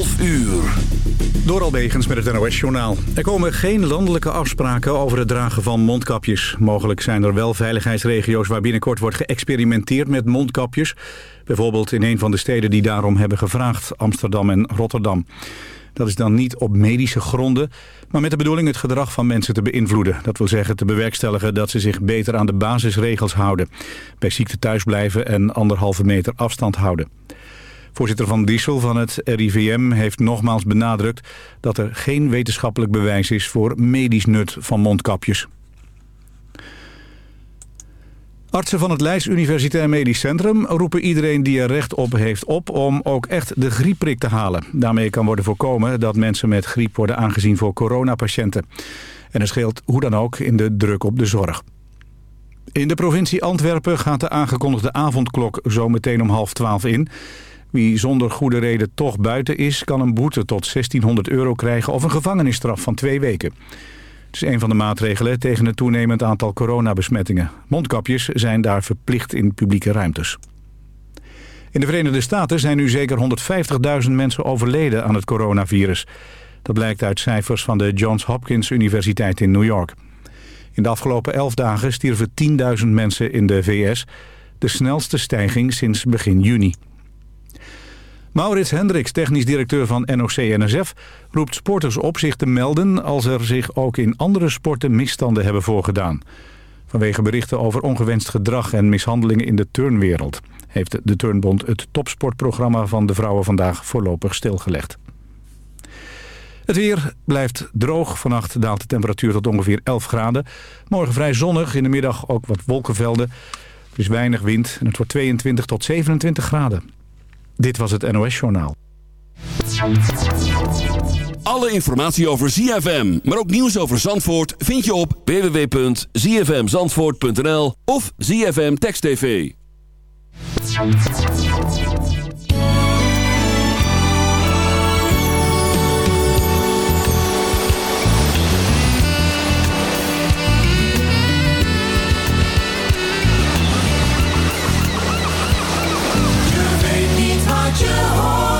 12 uur. Door Albegens met het NOS-journaal. Er komen geen landelijke afspraken over het dragen van mondkapjes. Mogelijk zijn er wel veiligheidsregio's waar binnenkort wordt geëxperimenteerd met mondkapjes. Bijvoorbeeld in een van de steden die daarom hebben gevraagd, Amsterdam en Rotterdam. Dat is dan niet op medische gronden, maar met de bedoeling het gedrag van mensen te beïnvloeden. Dat wil zeggen te bewerkstelligen dat ze zich beter aan de basisregels houden. Bij ziekte thuisblijven en anderhalve meter afstand houden. Voorzitter Van Diesel van het RIVM heeft nogmaals benadrukt... dat er geen wetenschappelijk bewijs is voor medisch nut van mondkapjes. Artsen van het Leids Universitair Medisch Centrum roepen iedereen die er recht op heeft op om ook echt de griepprik te halen. Daarmee kan worden voorkomen dat mensen met griep worden aangezien voor coronapatiënten. En er scheelt hoe dan ook in de druk op de zorg. In de provincie Antwerpen gaat de aangekondigde avondklok zo meteen om half twaalf in. Wie zonder goede reden toch buiten is, kan een boete tot 1600 euro krijgen of een gevangenisstraf van twee weken. Het is een van de maatregelen tegen het toenemend aantal coronabesmettingen. Mondkapjes zijn daar verplicht in publieke ruimtes. In de Verenigde Staten zijn nu zeker 150.000 mensen overleden aan het coronavirus. Dat blijkt uit cijfers van de Johns Hopkins Universiteit in New York. In de afgelopen 11 dagen stierven 10.000 mensen in de VS. De snelste stijging sinds begin juni. Maurits Hendricks, technisch directeur van NOC-NSF... roept sporters op zich te melden als er zich ook in andere sporten misstanden hebben voorgedaan. Vanwege berichten over ongewenst gedrag en mishandelingen in de turnwereld... heeft de Turnbond het topsportprogramma van de vrouwen vandaag voorlopig stilgelegd. Het weer blijft droog. Vannacht daalt de temperatuur tot ongeveer 11 graden. Morgen vrij zonnig, in de middag ook wat wolkenvelden. Er is weinig wind en het wordt 22 tot 27 graden. Dit was het NOS Journaal. Alle informatie over ZFM, maar ook nieuws over Zandvoort... vind je op www.zfmzandvoort.nl of ZFM Text TV. You.